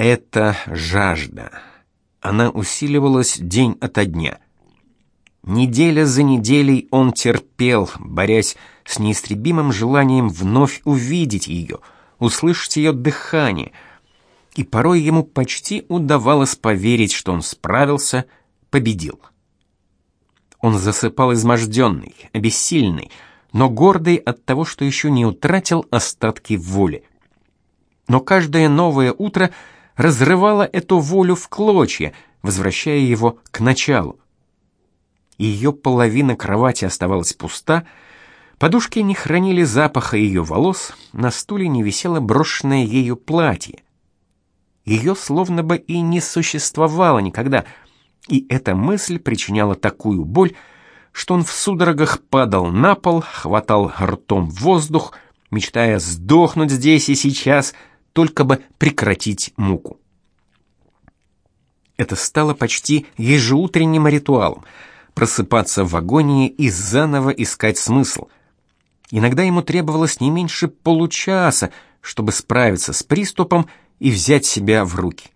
Это жажда. Она усиливалась день ото дня. Неделя за неделей он терпел, борясь с неистребимым желанием вновь увидеть ее, услышать ее дыхание. И порой ему почти удавалось поверить, что он справился, победил. Он засыпал изможденный, обессильный, но гордый от того, что еще не утратил остатки воли. Но каждое новое утро разрывало эту волю в клочья, возвращая его к началу. Ее половина кровати оставалась пуста, подушки не хранили запаха ее волос, на стуле не висело брошенное ею платье. Ее словно бы и не существовало никогда, и эта мысль причиняла такую боль, что он в судорогах падал на пол, хватал ртом воздух, мечтая сдохнуть здесь и сейчас, только бы прекратить муку. Это стало почти ежеутренним ритуалом — просыпаться в агонии и заново искать смысл. Иногда ему требовалось не меньше получаса, чтобы справиться с приступом и взять себя в руки.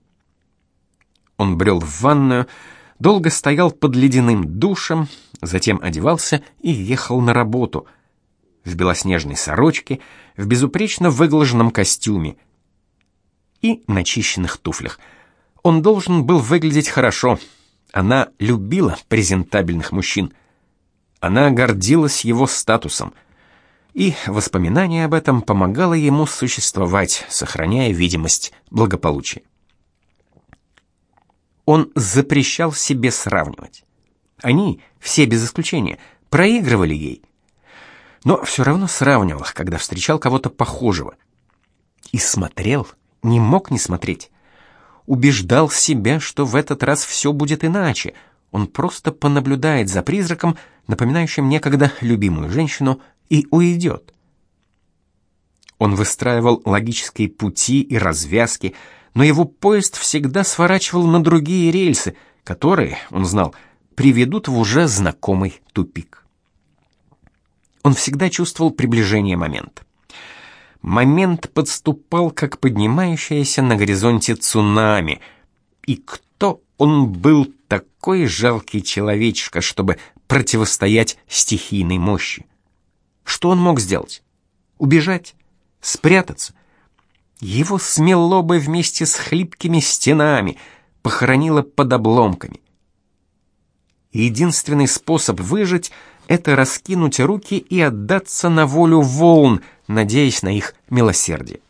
Он брел в ванную, долго стоял под ледяным душем, затем одевался и ехал на работу. В белоснежной сорочке, в безупречно выглаженном костюме и начищенных туфлях. Он должен был выглядеть хорошо — она любила презентабельных мужчин. Она гордилась его статусом. И воспоминание об этом помогало ему существовать, сохраняя видимость благополучия. Он запрещал себе сравнивать. Они, все без исключения, проигрывали ей. Но все равно сравнивал, когда встречал кого-то похожего. И смотрел, не мог не смотреть убеждал себя, что в этот раз все будет иначе. Он просто понаблюдает за призраком, напоминающим некогда любимую женщину, и уйдет. Он выстраивал логические пути и развязки, но его поезд всегда сворачивал на другие рельсы, которые, он знал, приведут в уже знакомый тупик. Он всегда чувствовал приближение момента. Момент подступал, как поднимающаяся на горизонте цунами. И кто он был такой жалкий человечишка, чтобы противостоять стихийной мощи? Что он мог сделать? Убежать? Спрятаться? Его смело бы вместе с хлипкими стенами, похоронило под обломками. Единственный способ выжить — это раскинуть руки и отдаться на волю волн, надеясь на их милосердие.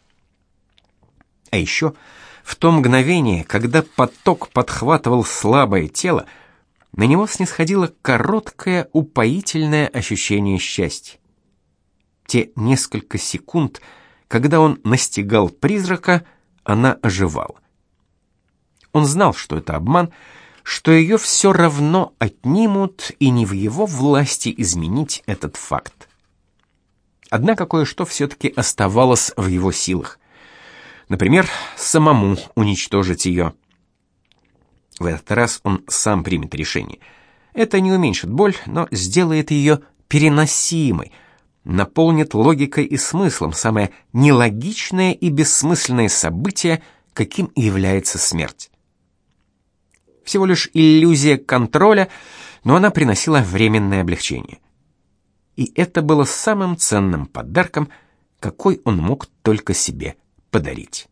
А еще в то мгновение, когда поток подхватывал слабое тело, на него снисходило короткое упоительное ощущение счастья. Те несколько секунд, когда он настигал призрака, она оживала. Он знал, что это обман, что ее все равно отнимут, и не в его власти изменить этот факт. Однако кое-что все-таки оставалось в его силах. Например, самому уничтожить ее. В этот раз он сам примет решение. Это не уменьшит боль, но сделает ее переносимой, наполнит логикой и смыслом самое нелогичное и бессмысленное событие, каким является смерть всего лишь иллюзия контроля, но она приносила временное облегчение. И это было самым ценным подарком, какой он мог только себе подарить.